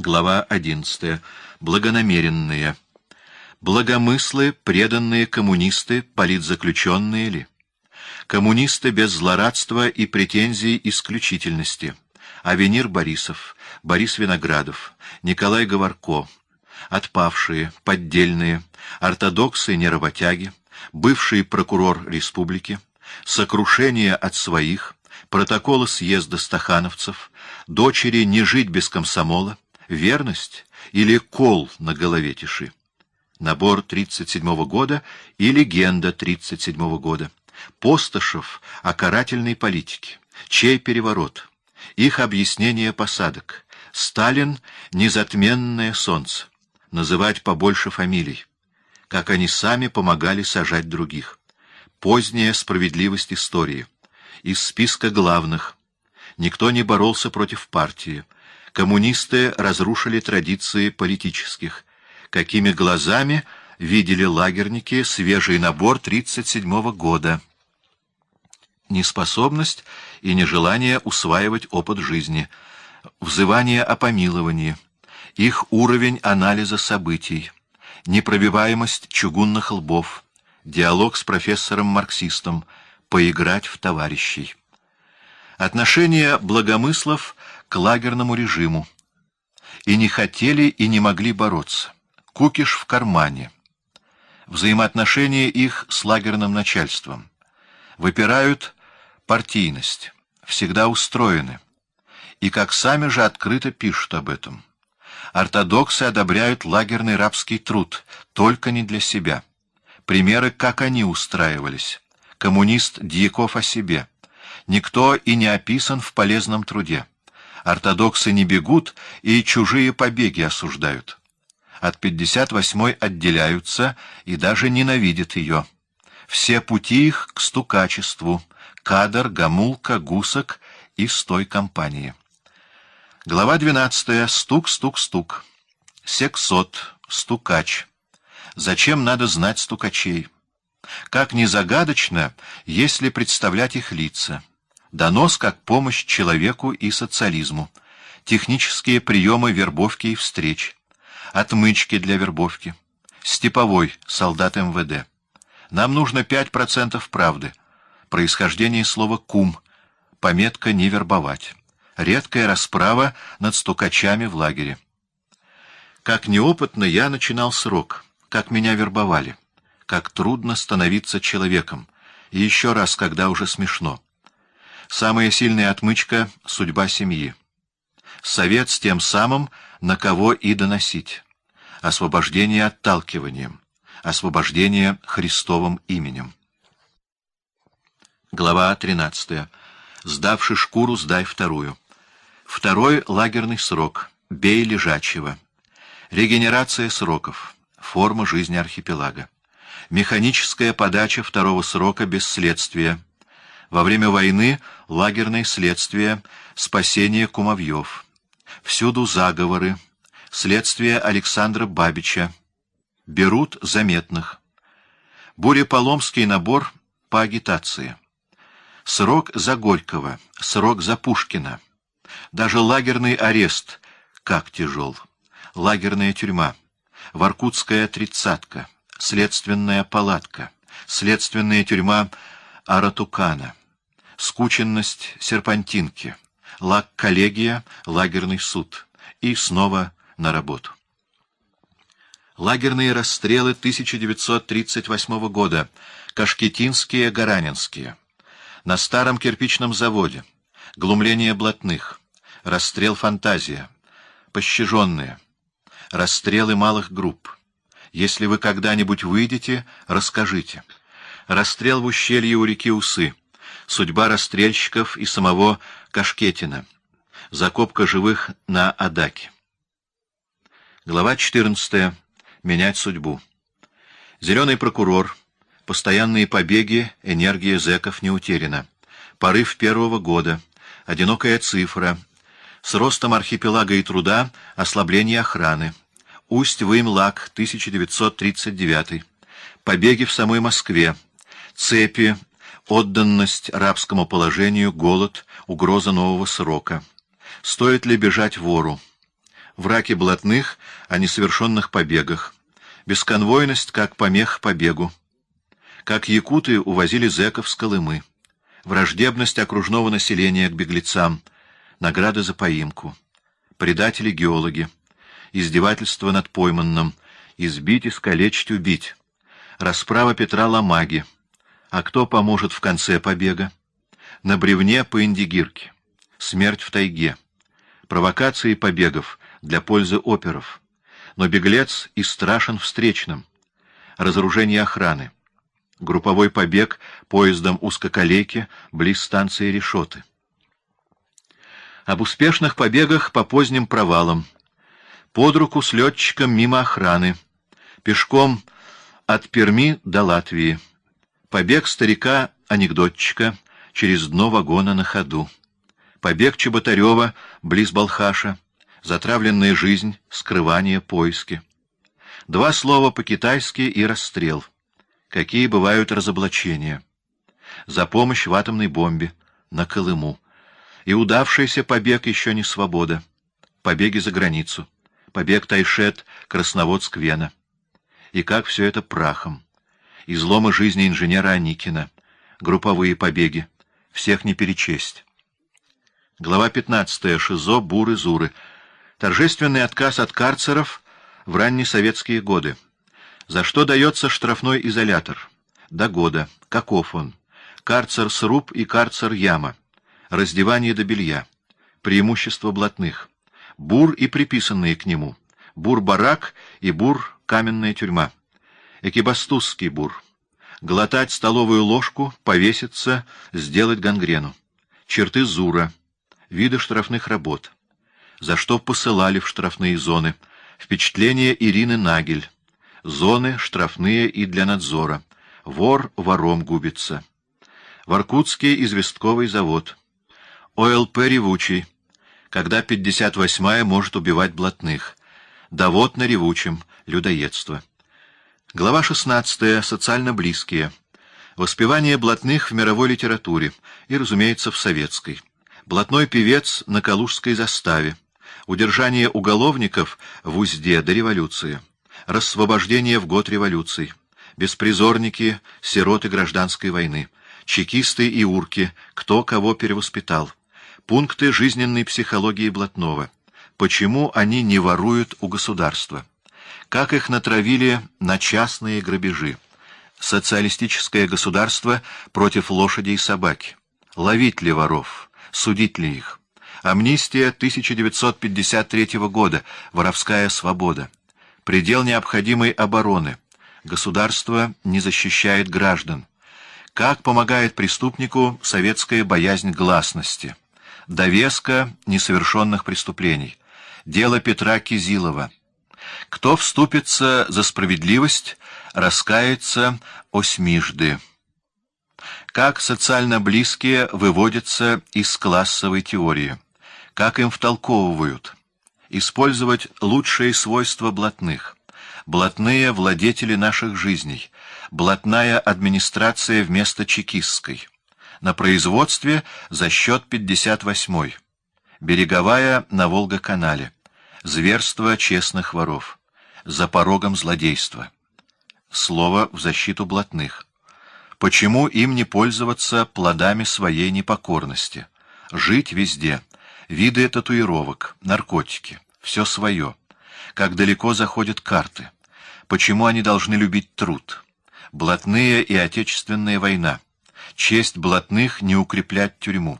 Глава 11. Благонамеренные. Благомыслы, преданные коммунисты, политзаключенные ли? Коммунисты без злорадства и претензий исключительности. Авенир Борисов, Борис Виноградов, Николай Говорко, отпавшие, поддельные, ортодоксы-неработяги, бывший прокурор республики, сокрушение от своих, протоколы съезда стахановцев, дочери не жить без комсомола, верность или кол на голове тиши. Набор 37 года и легенда 37 года. Постышев о карательной политике. Чей переворот? Их объяснение посадок. Сталин — незатменное солнце. Называть побольше фамилий. Как они сами помогали сажать других. Поздняя справедливость истории. Из списка главных. Никто не боролся против партии. Коммунисты разрушили традиции политических. Какими глазами видели лагерники свежий набор 1937 года? Неспособность и нежелание усваивать опыт жизни, взывание о помиловании, их уровень анализа событий, непробиваемость чугунных лбов, диалог с профессором-марксистом, поиграть в товарищей. Отношение благомыслов к лагерному режиму. И не хотели, и не могли бороться. Кукиш в кармане. Взаимоотношения их с лагерным начальством. Выпирают партийность. Всегда устроены. И как сами же открыто пишут об этом. Ортодоксы одобряют лагерный рабский труд, только не для себя. Примеры, как они устраивались. Коммунист Дьяков о себе. Никто и не описан в полезном труде. Ортодоксы не бегут и чужие побеги осуждают. От 58-й отделяются и даже ненавидят ее. Все пути их к стукачеству, кадр, гамулка, гусок из той компании. Глава 12. Стук, стук, стук. Сексот, стукач. Зачем надо знать стукачей? Как ни загадочно, если представлять их лица. Донос как помощь человеку и социализму. Технические приемы вербовки и встреч. Отмычки для вербовки. Степовой, солдат МВД. Нам нужно 5% правды. Происхождение слова «кум». Пометка «не вербовать». Редкая расправа над стукачами в лагере. Как неопытно я начинал срок, как меня вербовали, как трудно становиться человеком, и еще раз, когда уже смешно. Самая сильная отмычка — судьба семьи. Совет с тем самым, на кого и доносить. Освобождение отталкиванием. Освобождение Христовым именем. Глава 13. Сдавши шкуру, сдай вторую. Второй лагерный срок. Бей лежачего. Регенерация сроков. Форма жизни архипелага. Механическая подача второго срока без следствия. Во время войны лагерное следствие, спасение кумовьев. Всюду заговоры. Следствие Александра Бабича. Берут заметных. Бурепаломский набор по агитации. Срок за Горького, срок за Пушкина. Даже лагерный арест, как тяжел. Лагерная тюрьма. Воркутская тридцатка. Следственная палатка. Следственная тюрьма Аратукана скученность серпантинки, лаг-коллегия, лагерный суд. И снова на работу. Лагерные расстрелы 1938 года, Кашкетинские, Гаранинские. На старом кирпичном заводе. Глумление блатных. Расстрел «Фантазия». Пощаженные. Расстрелы малых групп. Если вы когда-нибудь выйдете, расскажите. Расстрел в ущелье у реки Усы судьба расстрельщиков и самого Кашкетина, закопка живых на Адаке. Глава 14. Менять судьбу. Зеленый прокурор. Постоянные побеги, энергия зэков не утеряна. Порыв первого года. Одинокая цифра. С ростом архипелага и труда ослабление охраны. Усть-Вымлак, 1939. Побеги в самой Москве. Цепи, Отданность рабскому положению, голод, угроза нового срока. Стоит ли бежать вору? враки блатных о несовершенных побегах, бесконвойность как помех побегу, как якуты увозили зэков с Колымы, враждебность окружного населения к беглецам, награды за поимку, предатели-геологи, издевательство над пойманным, избить, искалечить, убить, расправа Петра Ломаги, а кто поможет в конце побега, на бревне по Индигирке, смерть в тайге, провокации побегов для пользы оперов, но беглец и страшен встречным, разоружение охраны, групповой побег поездом узкоколейки близ станции Решоты. Об успешных побегах по поздним провалам, под руку с летчиком мимо охраны, пешком от Перми до Латвии, побег старика-анекдотчика через дно вагона на ходу, побег Чеботарева близ Балхаша, затравленная жизнь, скрывание, поиски. Два слова по-китайски и расстрел. Какие бывают разоблачения. За помощь в атомной бомбе, на Колыму. И удавшийся побег еще не свобода. Побеги за границу. Побег Тайшет, Красноводск, Вена. И как все это прахом. Изломы жизни инженера Аникина. Групповые побеги. Всех не перечесть. Глава 15. Шизо, Буры, Зуры. Торжественный отказ от карцеров в раннесоветские годы. За что дается штрафной изолятор? До года. Каков он? Карцер-сруб и карцер-яма. Раздевание до белья. Преимущество блатных. Бур и приписанные к нему. Бур-барак и бур-каменная тюрьма. Экибастузский бур. Глотать столовую ложку, повеситься, сделать гангрену. Черты Зура. Виды штрафных работ за что посылали в штрафные зоны. Впечатление Ирины Нагель. Зоны штрафные и для надзора. Вор вором губится. В Иркутске известковый завод. ОЛП ревучий. Когда 58-я может убивать блатных. Довод на ревучем. Людоедство. Глава 16. Социально близкие. Воспевание блатных в мировой литературе и, разумеется, в советской. Блатной певец на Калужской заставе. Удержание уголовников в узде до революции, рассвобождение в год революции, беспризорники, сироты гражданской войны, чекисты и урки, кто кого перевоспитал, пункты жизненной психологии блатного, почему они не воруют у государства, как их натравили на частные грабежи, социалистическое государство против лошади и собаки, ловить ли воров, судить ли их, Амнистия 1953 года. Воровская свобода. Предел необходимой обороны. Государство не защищает граждан. Как помогает преступнику советская боязнь гласности. Довеска несовершенных преступлений. Дело Петра Кизилова. Кто вступится за справедливость, раскается осьмижды. Как социально близкие выводятся из классовой теории как им втолковывают. Использовать лучшие свойства блатных. Блатные владетели наших жизней. Блатная администрация вместо чекистской. На производстве за счет 58-й. Береговая на Волга-канале. Зверство честных воров. За порогом злодейства. Слово в защиту блатных. Почему им не пользоваться плодами своей непокорности? Жить везде — Виды татуировок, наркотики, все свое. Как далеко заходят карты. Почему они должны любить труд? Блатные и отечественная война. Честь блатных не укреплять тюрьму.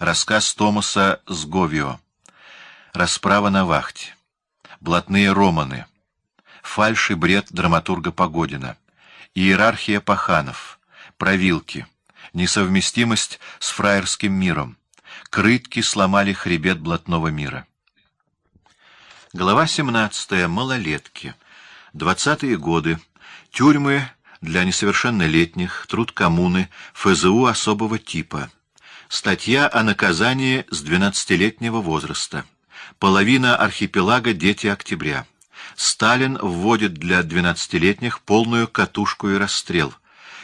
Рассказ Томаса Сговио. Расправа на вахте. Блатные романы. Фальший бред драматурга Погодина. Иерархия паханов. Провилки. Несовместимость с фраерским миром. Крытки сломали хребет блатного мира. Глава 17. Малолетки. Двадцатые годы. Тюрьмы для несовершеннолетних, труд коммуны, ФЗУ особого типа. Статья о наказании с 12-летнего возраста. Половина архипелага «Дети октября». Сталин вводит для 12-летних полную катушку и расстрел.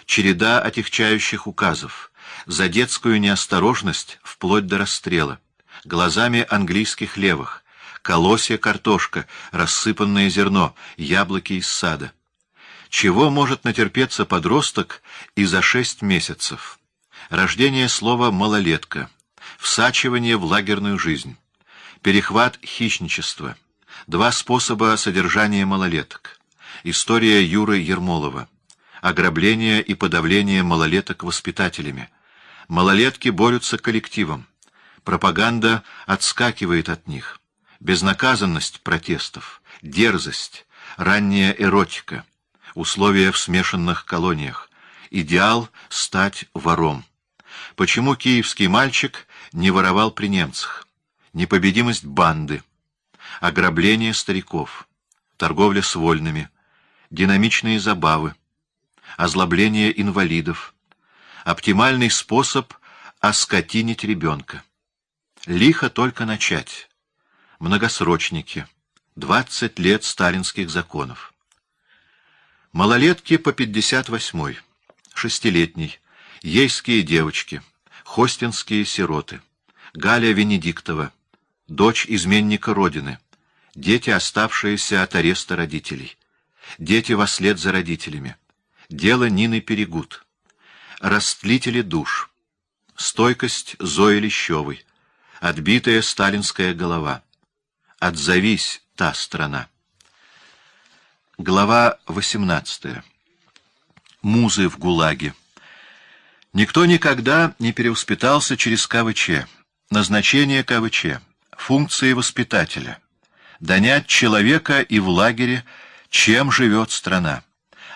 Череда отягчающих указов за детскую неосторожность вплоть до расстрела, глазами английских левых, колосья картошка, рассыпанное зерно, яблоки из сада. Чего может натерпеться подросток и за шесть месяцев? Рождение слова «малолетка», всачивание в лагерную жизнь, перехват хищничества, два способа содержания малолеток, история Юры Ермолова, ограбление и подавление малолеток воспитателями, малолетки борются коллективом, пропаганда отскакивает от них, безнаказанность протестов, дерзость, ранняя эротика, условия в смешанных колониях, идеал — стать вором. Почему киевский мальчик не воровал при немцах? Непобедимость банды, ограбление стариков, торговля с вольными, динамичные забавы, озлобление инвалидов, оптимальный способ оскотинить ребенка. Лихо только начать. Многосрочники. 20 лет сталинских законов. Малолетки по 58-й. Шестилетний. Ейские девочки. Хостинские сироты. Галя Венедиктова. Дочь изменника Родины. Дети, оставшиеся от ареста родителей. Дети во след за родителями. Дело Нины Перегуд. Растлители душ. Стойкость Зои Лещевой отбитая сталинская голова. Отзовись, та страна. Глава 18. Музы в ГУЛАГе. Никто никогда не переуспитался через КВЧ. Назначение КВЧ. Функции воспитателя. Донять человека и в лагере, чем живет страна.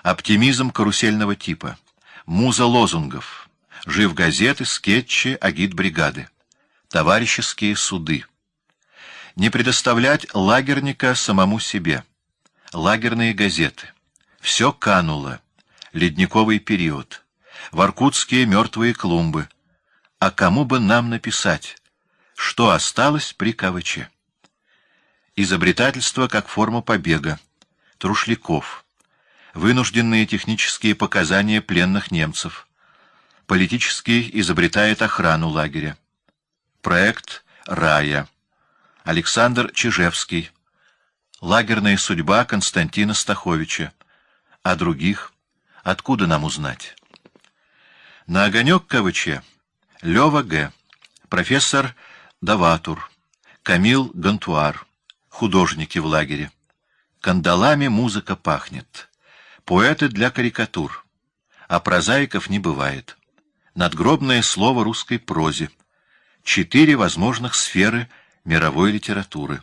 Оптимизм карусельного типа. Муза лозунгов. Жив газеты, скетчи, агит-бригады товарищеские суды. Не предоставлять лагерника самому себе. Лагерные газеты. Все кануло. Ледниковый период. В Иркутске мертвые клумбы. А кому бы нам написать, что осталось при КВЧ? Изобретательство как форма побега. Трушляков. Вынужденные технические показания пленных немцев. Политический изобретает охрану лагеря. Проект «Рая». Александр Чижевский. Лагерная судьба Константина Стаховича. А других откуда нам узнать? На огонек КВЧ. Лева Г. Профессор Даватур. Камил Гантуар. Художники в лагере. Кандалами музыка пахнет. Поэты для карикатур. А прозаиков не бывает. Надгробное слово русской прозе четыре возможных сферы мировой литературы.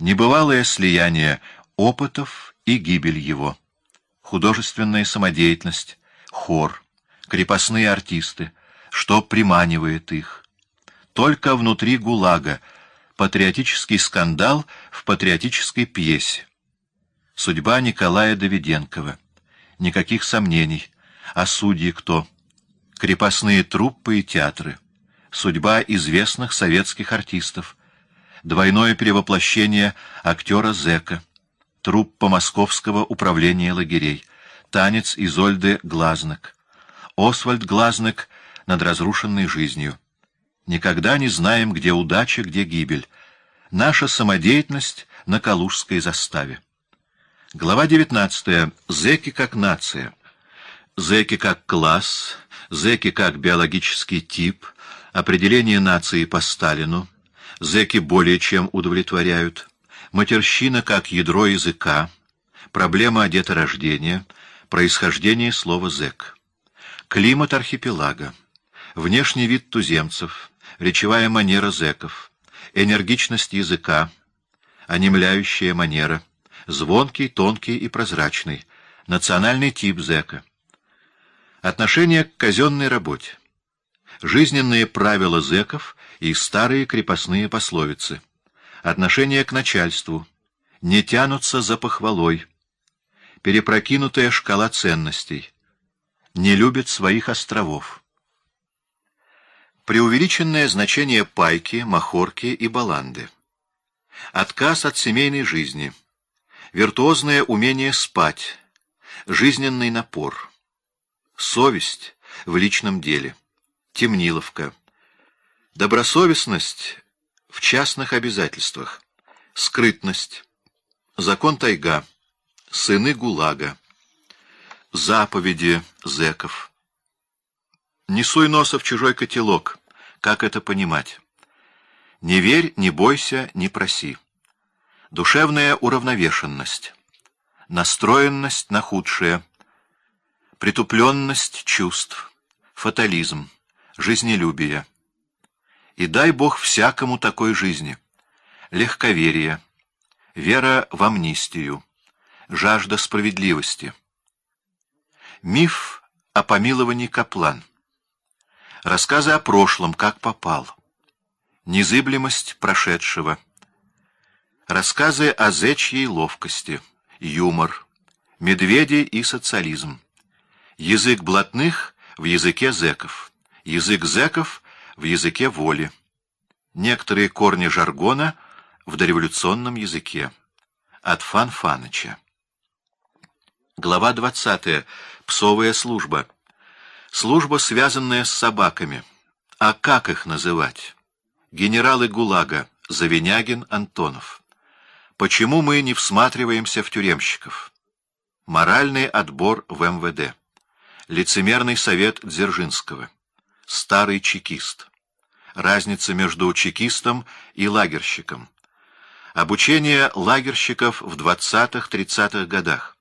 Небывалое слияние опытов и гибель его. Художественная самодеятельность, хор, крепостные артисты, что приманивает их. Только внутри ГУЛАГа патриотический скандал в патриотической пьесе. Судьба Николая Давиденкова. Никаких сомнений. А судьи кто? Крепостные труппы и театры судьба известных советских артистов, двойное перевоплощение актера Зека, труппа Московского управления лагерей, танец Изольды Глазнек, Освальд Глазнек над разрушенной жизнью. Никогда не знаем, где удача, где гибель. Наша самодеятельность на Калужской заставе. Глава 19. Зеки как нация. Зеки как класс, зеки как биологический тип — Определение нации по Сталину. Зеки более чем удовлетворяют. Матерщина как ядро языка. Проблема деторождения. Происхождение слова «зек». Климат архипелага. Внешний вид туземцев. Речевая манера зеков. Энергичность языка. Онемляющая манера. Звонкий, тонкий и прозрачный. Национальный тип зека. Отношение к казенной работе жизненные правила зэков и старые крепостные пословицы, отношение к начальству, не тянутся за похвалой, перепрокинутая шкала ценностей, не любят своих островов. Преувеличенное значение пайки, махорки и баланды. Отказ от семейной жизни. Виртуозное умение спать. Жизненный напор. Совесть в личном деле. Темниловка. Добросовестность в частных обязательствах. Скрытность. Закон тайга. Сыны ГУЛАГа. Заповеди зеков. Не суй носа в чужой котелок. Как это понимать? Не верь, не бойся, не проси. Душевная уравновешенность. Настроенность на худшее. Притупленность чувств. Фатализм. Жизнелюбие. И дай Бог всякому такой жизни. Легковерие. Вера в амнистию. Жажда справедливости. Миф о помиловании Каплан. Рассказы о прошлом, как попал. Незыблемость прошедшего. Рассказы о зечьей ловкости. Юмор. Медведи и социализм. Язык блатных в языке зеков. Язык зеков в языке воли. Некоторые корни жаргона в дореволюционном языке. От Фан Фаныча. Глава 20. Псовая служба. Служба, связанная с собаками. А как их называть? Генералы ГУЛАГа. Завинягин, Антонов. Почему мы не всматриваемся в тюремщиков? Моральный отбор в МВД. Лицемерный совет Дзержинского. Старый чекист. Разница между чекистом и лагерщиком. Обучение лагерщиков в 20-30-х годах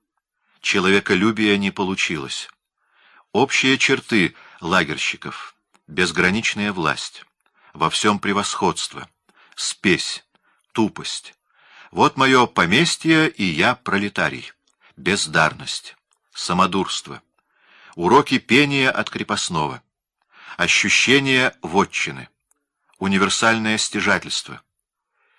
человеколюбия не получилось. Общие черты лагерщиков. Безграничная власть. Во всем превосходство. Спесь. Тупость. Вот мое поместье, и я пролетарий. Бездарность. Самодурство. Уроки пения от крепостного. Ощущение вотчины. Универсальное стяжательство.